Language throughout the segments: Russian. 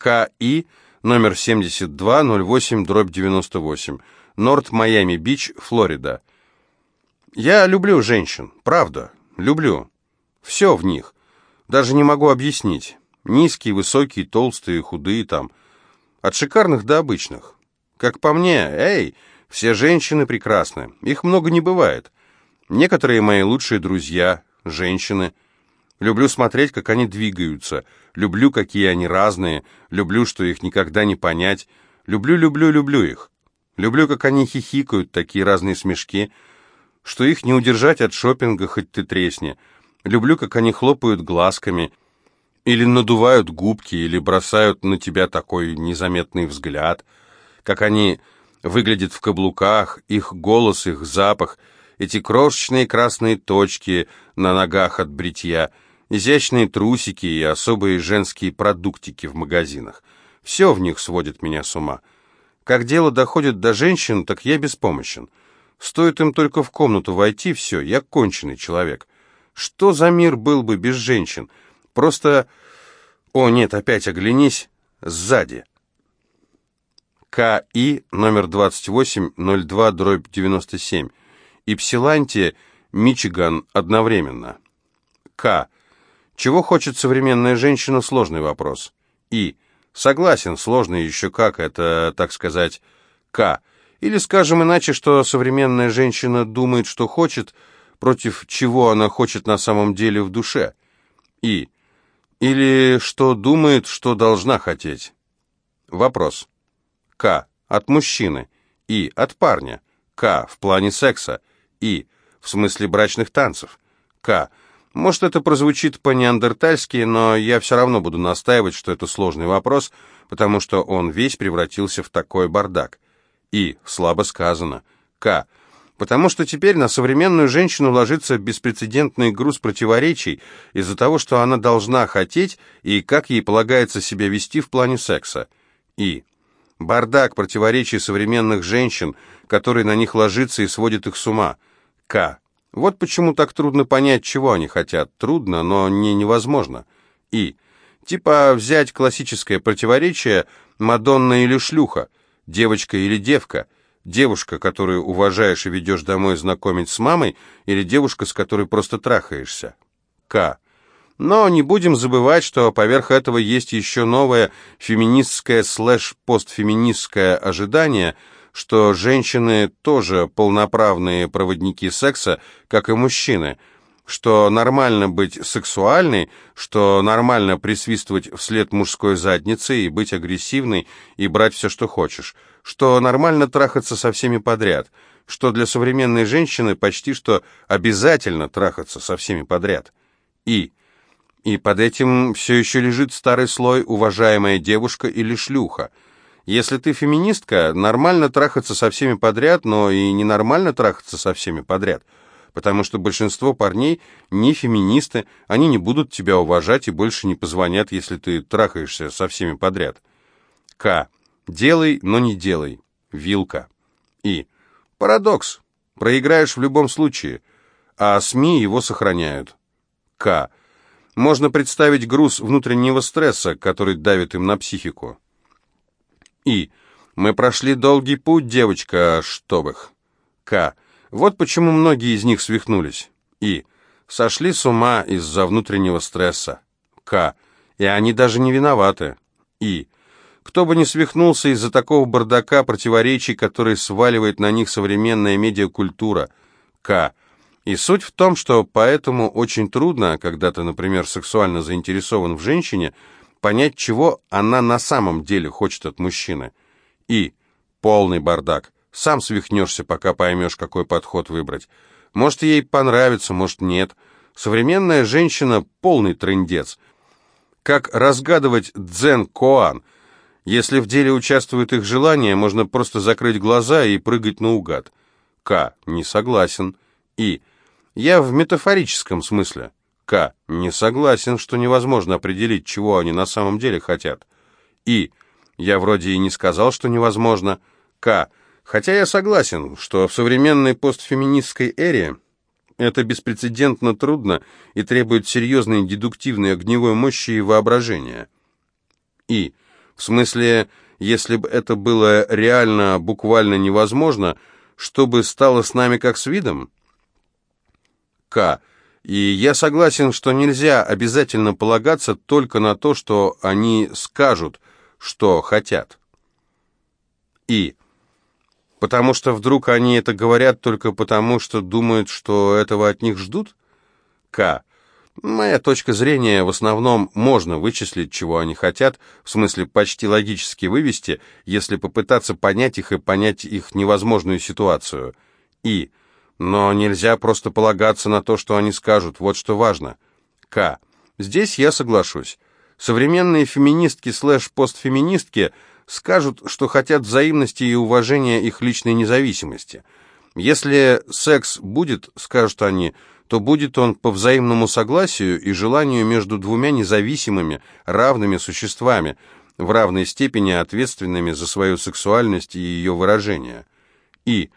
КИ номер 7208, дробь 98, Норт-Майами-Бич, Флорида. Я люблю женщин, правда, люблю. Все в них. Даже не могу объяснить. Низкие, высокие, толстые, худые там. От шикарных до обычных. Как по мне, эй, все женщины прекрасны. Их много не бывает. Некоторые мои лучшие друзья, женщины. Люблю смотреть, как они двигаются. Люблю, какие они разные. Люблю, что их никогда не понять. Люблю, люблю, люблю их. Люблю, как они хихикают, такие разные смешки, что их не удержать от шопинга, хоть ты тресни. Люблю, как они хлопают глазками, или надувают губки, или бросают на тебя такой незаметный взгляд, как они выглядят в каблуках, их голос, их запах, эти крошечные красные точки на ногах от бритья, изящные трусики и особые женские продуктики в магазинах. Все в них сводит меня с ума. Как дело доходит до женщин, так я беспомощен. Стоит им только в комнату войти, все, я конченый человек. Что за мир был бы без женщин? Просто... О, нет, опять оглянись. Сзади. КИ номер 2802 дробь 97. Ипсиланти, Мичиган одновременно. К. Чего хочет современная женщина? Сложный вопрос. И. Согласен, сложный еще как, это, так сказать, К. Или скажем иначе, что современная женщина думает, что хочет, против чего она хочет на самом деле в душе. И. Или что думает, что должна хотеть. Вопрос. К. От мужчины. И. От парня. К. В плане секса. И. В смысле брачных танцев. К. Может, это прозвучит по-неандертальски, но я все равно буду настаивать, что это сложный вопрос, потому что он весь превратился в такой бардак. И. Слабо сказано. К. Потому что теперь на современную женщину ложится беспрецедентный груз противоречий из-за того, что она должна хотеть и как ей полагается себя вести в плане секса. И. Бардак противоречий современных женщин, который на них ложится и сводит их с ума. К. Вот почему так трудно понять, чего они хотят. Трудно, но не невозможно. И. Типа взять классическое противоречие «Мадонна или шлюха», «девочка или девка», девушка, которую уважаешь и ведешь домой знакомить с мамой, или девушка, с которой просто трахаешься. К. Но не будем забывать, что поверх этого есть еще новое феминистское слэш-постфеминистское ожидание – что женщины тоже полноправные проводники секса, как и мужчины, что нормально быть сексуальной, что нормально присвистывать вслед мужской заднице и быть агрессивной и брать все, что хочешь, что нормально трахаться со всеми подряд, что для современной женщины почти что обязательно трахаться со всеми подряд. И... И под этим все еще лежит старый слой «уважаемая девушка» или «шлюха», если ты феминистка, нормально трахаться со всеми подряд, но и ненормально трахаться со всеми подряд. Потому что большинство парней не феминисты, они не будут тебя уважать и больше не позвонят, если ты трахаешься со всеми подряд. К. Делай, но не делай. Вилка. И. Парадокс. Проиграешь в любом случае, а СМИ его сохраняют. К. Можно представить груз внутреннего стресса, который давит им на психику. И. Мы прошли долгий путь, девочка, чтоб их. К. Вот почему многие из них свихнулись. И. Сошли с ума из-за внутреннего стресса. К. И они даже не виноваты. И. Кто бы не свихнулся из-за такого бардака противоречий, который сваливает на них современная медиакультура. К. И суть в том, что поэтому очень трудно, когда ты, например, сексуально заинтересован в женщине, понять, чего она на самом деле хочет от мужчины. И полный бардак. Сам свихнешься, пока поймешь, какой подход выбрать. Может, ей понравится, может, нет. Современная женщина — полный трындец. Как разгадывать дзен-коан? Если в деле участвуют их желания, можно просто закрыть глаза и прыгать наугад. К. Не согласен. И. Я в метафорическом смысле. К. Не согласен, что невозможно определить, чего они на самом деле хотят. И. Я вроде и не сказал, что невозможно. К. Хотя я согласен, что в современной постфеминистской эре это беспрецедентно трудно и требует серьезной дедуктивной огневой мощи и воображения. И. В смысле, если бы это было реально, буквально невозможно, что бы стало с нами как с видом? К. И я согласен, что нельзя обязательно полагаться только на то, что они скажут, что хотят. И. Потому что вдруг они это говорят только потому, что думают, что этого от них ждут? К. Моя точка зрения, в основном можно вычислить, чего они хотят, в смысле почти логически вывести, если попытаться понять их и понять их невозможную ситуацию. И. Но нельзя просто полагаться на то, что они скажут, вот что важно. К. Здесь я соглашусь. Современные феминистки слэш-постфеминистки скажут, что хотят взаимности и уважения их личной независимости. Если секс будет, скажут они, то будет он по взаимному согласию и желанию между двумя независимыми, равными существами, в равной степени ответственными за свою сексуальность и ее выражение. И.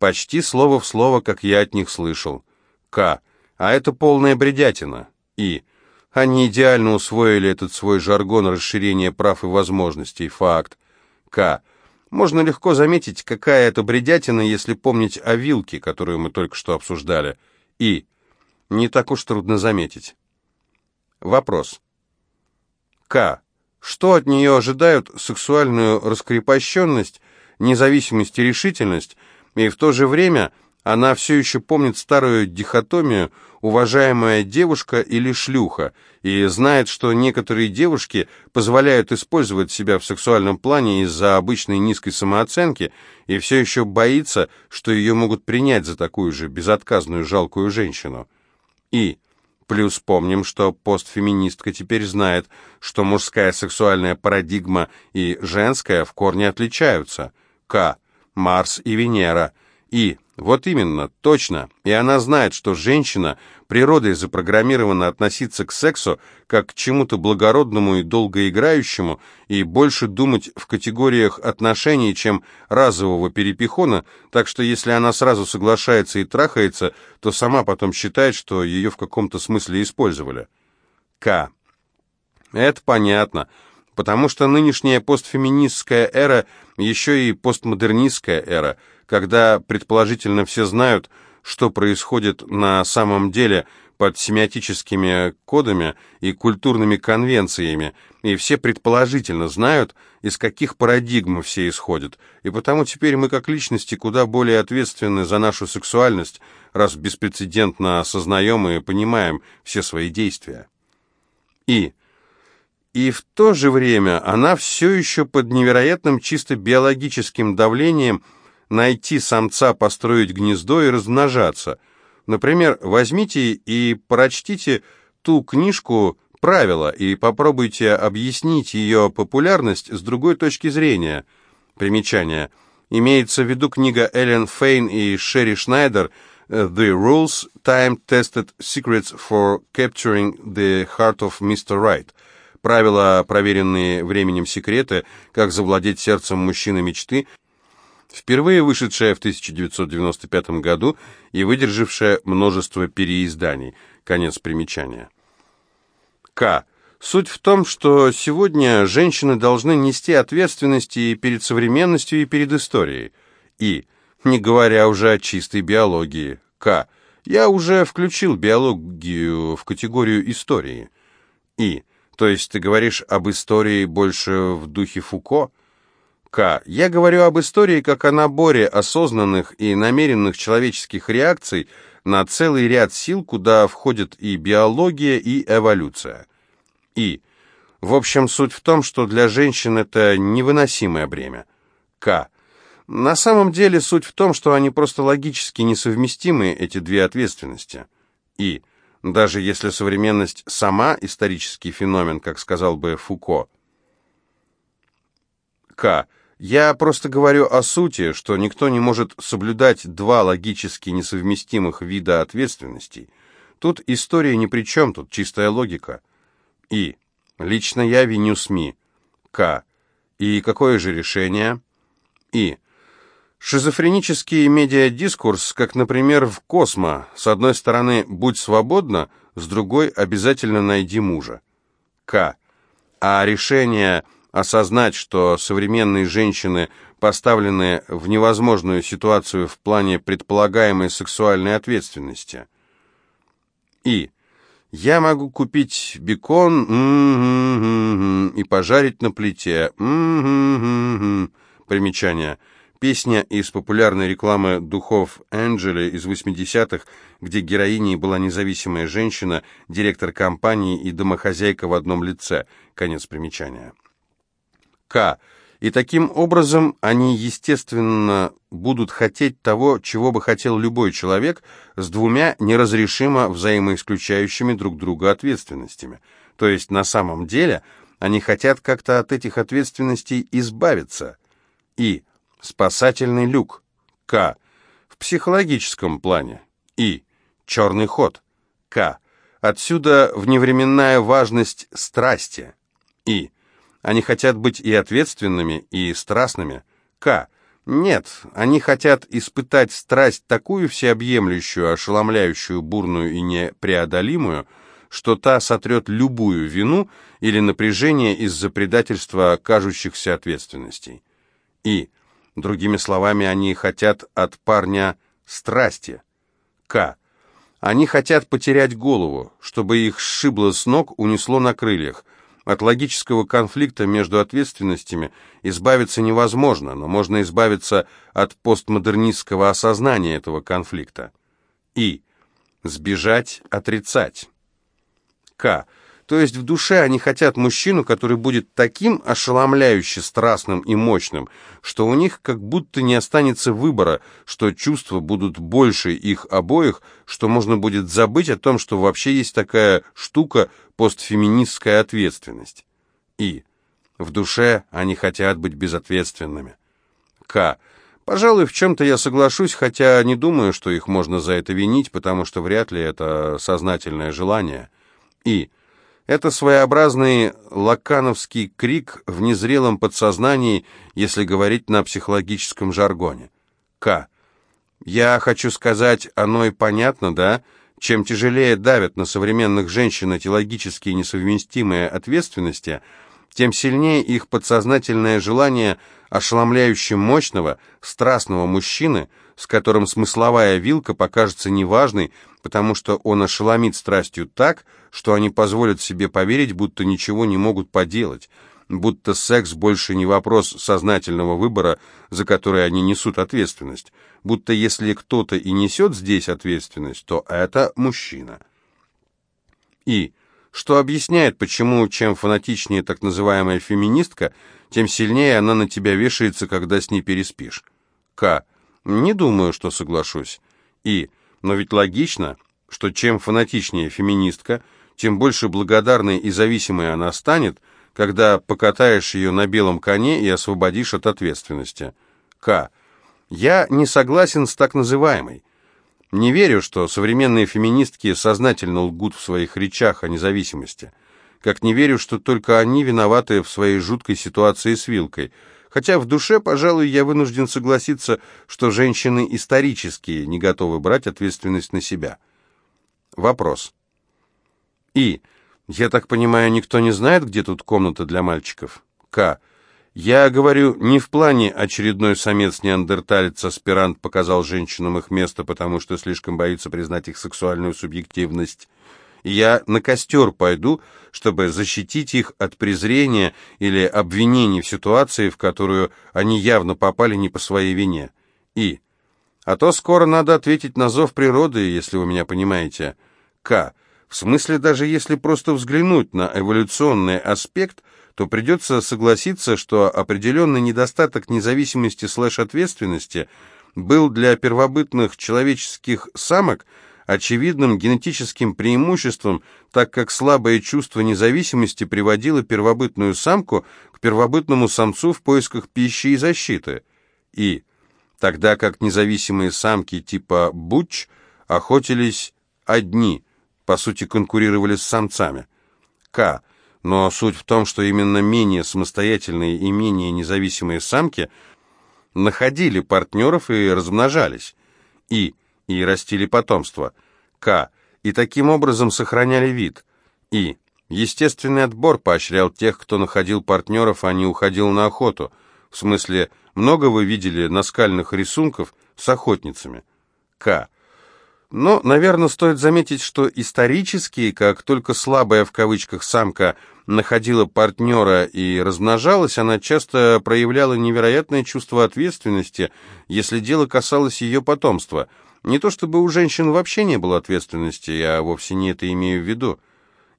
Почти слово в слово, как я от них слышал. К. А это полная бредятина. И. Они идеально усвоили этот свой жаргон расширения прав и возможностей. Факт. К. Можно легко заметить, какая это бредятина, если помнить о вилке, которую мы только что обсуждали. И. Не так уж трудно заметить. Вопрос. К. Что от нее ожидают сексуальную раскрепощенность, независимость и решительность, и в то же время она все еще помнит старую дихотомию «уважаемая девушка» или «шлюха» и знает, что некоторые девушки позволяют использовать себя в сексуальном плане из-за обычной низкой самооценки и все еще боится, что ее могут принять за такую же безотказную жалкую женщину. И плюс помним, что постфеминистка теперь знает, что мужская сексуальная парадигма и женская в корне отличаются. К. Марс и Венера. И вот именно, точно. И она знает, что женщина природой запрограммирована относиться к сексу как к чему-то благородному и долгоиграющему, и больше думать в категориях отношений, чем разового перепихона, так что если она сразу соглашается и трахается, то сама потом считает, что ее в каком-то смысле использовали. К. Это понятно, потому что нынешняя постфеминистская эра еще и постмодернистская эра – когда предположительно все знают, что происходит на самом деле под семиотическими кодами и культурными конвенциями, и все предположительно знают, из каких парадигм все исходят, и потому теперь мы как личности куда более ответственны за нашу сексуальность, раз беспрецедентно осознаем и понимаем все свои действия. И... И в то же время она все еще под невероятным чисто биологическим давлением – найти самца, построить гнездо и размножаться. Например, возьмите и прочтите ту книжку «Правила» и попробуйте объяснить ее популярность с другой точки зрения. Примечание. Имеется в виду книга Эллен Фейн и Шерри Шнайдер «The Rules, Time-Tested Secrets for Capturing the Heart of Mr. Right». Правила, проверенные временем секреты, как завладеть сердцем мужчины мечты, впервые вышедшая в 1995 году и выдержавшая множество переизданий. Конец примечания. К. Суть в том, что сегодня женщины должны нести ответственность и перед современностью, и перед историей. И, не говоря уже о чистой биологии. К. Я уже включил биологию в категорию истории. И. То есть ты говоришь об истории больше в духе Фуко? К. Я говорю об истории как о наборе осознанных и намеренных человеческих реакций на целый ряд сил, куда входят и биология, и эволюция. И. В общем, суть в том, что для женщин это невыносимое бремя. К. На самом деле суть в том, что они просто логически несовместимы, эти две ответственности. И. Даже если современность сама исторический феномен, как сказал бы Фуко. К. Я просто говорю о сути, что никто не может соблюдать два логически несовместимых вида ответственностей. Тут история ни при чем, тут чистая логика. И. Лично я виню СМИ. К. И какое же решение? И. Шизофренический медиадискурс, как, например, в «Космо». С одной стороны, будь свободна, с другой, обязательно найди мужа. К. А решение осознать, что современные женщины поставлены в невозможную ситуацию в плане предполагаемой сексуальной ответственности. И. Я могу купить бекон и пожарить на плите. М-м-м-м. Примечание. Песня из популярной рекламы духов Энджели из 80-х, где героиней была независимая женщина, директор компании и домохозяйка в одном лице. Конец примечания. К. И таким образом они, естественно, будут хотеть того, чего бы хотел любой человек, с двумя неразрешимо взаимоисключающими друг друга ответственностями. То есть на самом деле они хотят как-то от этих ответственностей избавиться. И. Спасательный люк. К. В психологическом плане. И. Черный ход. К. Отсюда вневременная важность страсти. И. Они хотят быть и ответственными, и страстными. К. Нет, они хотят испытать страсть такую всеобъемлющую, ошеломляющую, бурную и непреодолимую, что та сотрет любую вину или напряжение из-за предательства кажущихся ответственностей. И, другими словами, они хотят от парня страсти. К. Они хотят потерять голову, чтобы их сшибло с ног, унесло на крыльях, от логического конфликта между ответственностями избавиться невозможно, но можно избавиться от постмодернистского осознания этого конфликта. И. Сбежать, отрицать. К. То есть в душе они хотят мужчину, который будет таким ошеломляюще страстным и мощным, что у них как будто не останется выбора, что чувства будут больше их обоих, что можно будет забыть о том, что вообще есть такая штука постфеминистская ответственность. И. В душе они хотят быть безответственными. К. Пожалуй, в чем-то я соглашусь, хотя не думаю, что их можно за это винить, потому что вряд ли это сознательное желание. И. Это своеобразный лакановский крик в незрелом подсознании, если говорить на психологическом жаргоне. К. Я хочу сказать, оно и понятно, да? Чем тяжелее давят на современных женщин эти логически несовместимые ответственности, тем сильнее их подсознательное желание ошеломляюще мощного, страстного мужчины, с которым смысловая вилка покажется неважной, потому что он ошеломит страстью так, что они позволят себе поверить, будто ничего не могут поделать, будто секс больше не вопрос сознательного выбора, за который они несут ответственность, будто если кто-то и несет здесь ответственность, то это мужчина. И что объясняет, почему чем фанатичнее так называемая феминистка, тем сильнее она на тебя вешается, когда с ней переспишь. К. Не думаю, что соглашусь. И. Но ведь логично, что чем фанатичнее феминистка, тем больше благодарной и зависимой она станет, когда покатаешь ее на белом коне и освободишь от ответственности. К. Я не согласен с так называемой. Не верю, что современные феминистки сознательно лгут в своих речах о независимости. Как не верю, что только они виноваты в своей жуткой ситуации с вилкой – хотя в душе, пожалуй, я вынужден согласиться, что женщины исторические не готовы брать ответственность на себя. Вопрос. И. Я так понимаю, никто не знает, где тут комната для мальчиков? К. Я говорю не в плане очередной самец-неандерталец-аспирант показал женщинам их место, потому что слишком боится признать их сексуальную субъективность я на костер пойду, чтобы защитить их от презрения или обвинений в ситуации, в которую они явно попали не по своей вине. И. А то скоро надо ответить на зов природы, если вы меня понимаете. К. В смысле, даже если просто взглянуть на эволюционный аспект, то придется согласиться, что определенный недостаток независимости слэш-ответственности был для первобытных человеческих самок – очевидным генетическим преимуществом, так как слабое чувство независимости приводило первобытную самку к первобытному самцу в поисках пищи и защиты. И тогда как независимые самки типа буч охотились одни, по сути конкурировали с самцами. К. Но суть в том, что именно менее самостоятельные и менее независимые самки находили партнеров и размножались. И и растили потомство. К. И таким образом сохраняли вид. И. Естественный отбор поощрял тех, кто находил партнеров, а не уходил на охоту. В смысле, много вы видели наскальных рисунков с охотницами? К. Но, наверное, стоит заметить, что исторически, как только слабая в кавычках самка находила партнера и размножалась, она часто проявляла невероятное чувство ответственности, если дело касалось ее потомства. Не то чтобы у женщин вообще не было ответственности, я вовсе не это имею в виду.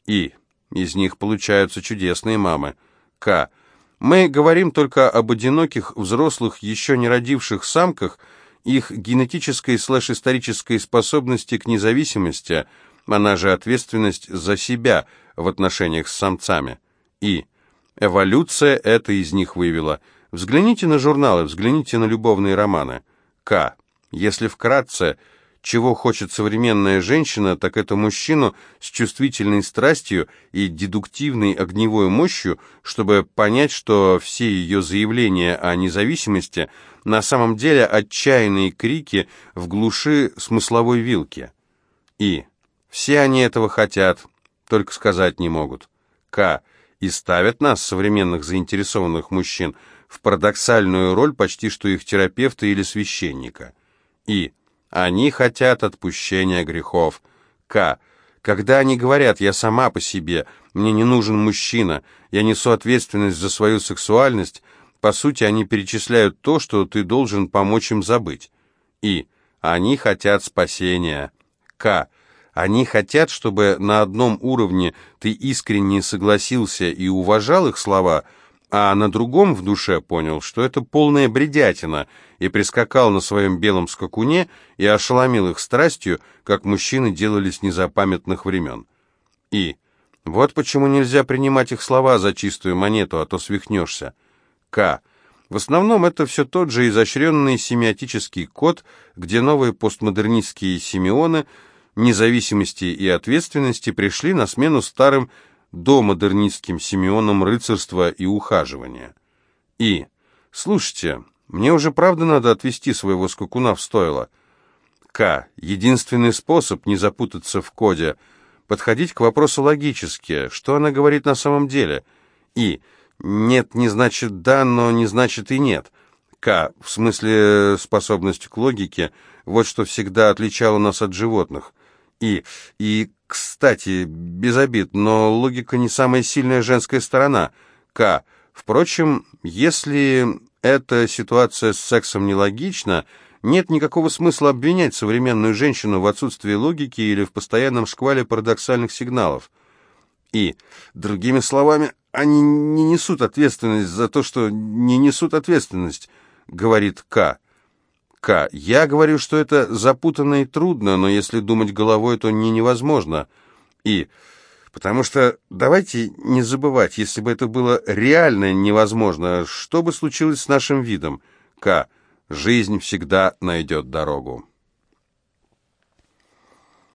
И. Из них получаются чудесные мамы. К. Мы говорим только об одиноких, взрослых, еще не родивших самках – их генетической слэш-исторической способности к независимости, она же ответственность за себя в отношениях с самцами. И эволюция это из них вывела. Взгляните на журналы, взгляните на любовные романы. К. Если вкратце, чего хочет современная женщина, так это мужчину с чувствительной страстью и дедуктивной огневой мощью, чтобы понять, что все ее заявления о независимости – на самом деле отчаянные крики в глуши смысловой вилки. И. Все они этого хотят, только сказать не могут. К. И ставят нас, современных заинтересованных мужчин, в парадоксальную роль почти что их терапевта или священника. И. Они хотят отпущения грехов. К. Когда они говорят «я сама по себе», «мне не нужен мужчина», «я несу ответственность за свою сексуальность», по сути, они перечисляют то, что ты должен помочь им забыть. И. Они хотят спасения. К. Они хотят, чтобы на одном уровне ты искренне согласился и уважал их слова, а на другом в душе понял, что это полная бредятина, и прискакал на своем белом скакуне и ошеломил их страстью, как мужчины делали с незапамятных времен. И. Вот почему нельзя принимать их слова за чистую монету, а то свихнешься. К. В основном это все тот же изощренный семиотический код, где новые постмодернистские семионы независимости и ответственности пришли на смену старым домодернистским семионам рыцарства и ухаживания. И. Слушайте, мне уже правда надо отвести своего скакуна в стойло. К. Единственный способ не запутаться в коде – подходить к вопросу логически, что она говорит на самом деле. И. Нет не значит да, но не значит и нет. К, в смысле способность к логике, вот что всегда отличало нас от животных. И, и, кстати, без обид, но логика не самая сильная женская сторона. К, впрочем, если эта ситуация с сексом нелогична, нет никакого смысла обвинять современную женщину в отсутствии логики или в постоянном шквале парадоксальных сигналов. И, другими словами, они не несут ответственность за то, что не несут ответственность, говорит К. К. Я говорю, что это запутанно и трудно, но если думать головой, то не невозможно. И. Потому что давайте не забывать, если бы это было реально невозможно, что бы случилось с нашим видом? К. Жизнь всегда найдет дорогу.